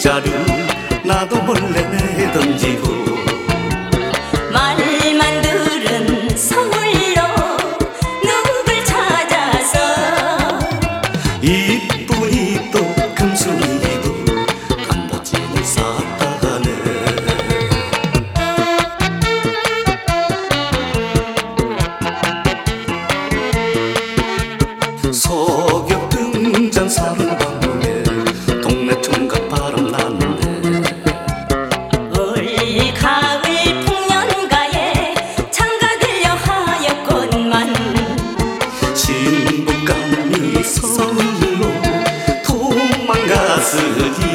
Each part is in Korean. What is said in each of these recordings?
자루 나도 몰래 내던지 행복감이 선물로 도망갔으니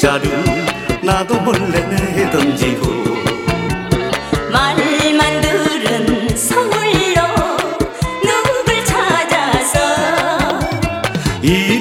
액자를 나도 몰래 내던지고. 말만 들은 서울로 누굴 찾아서 이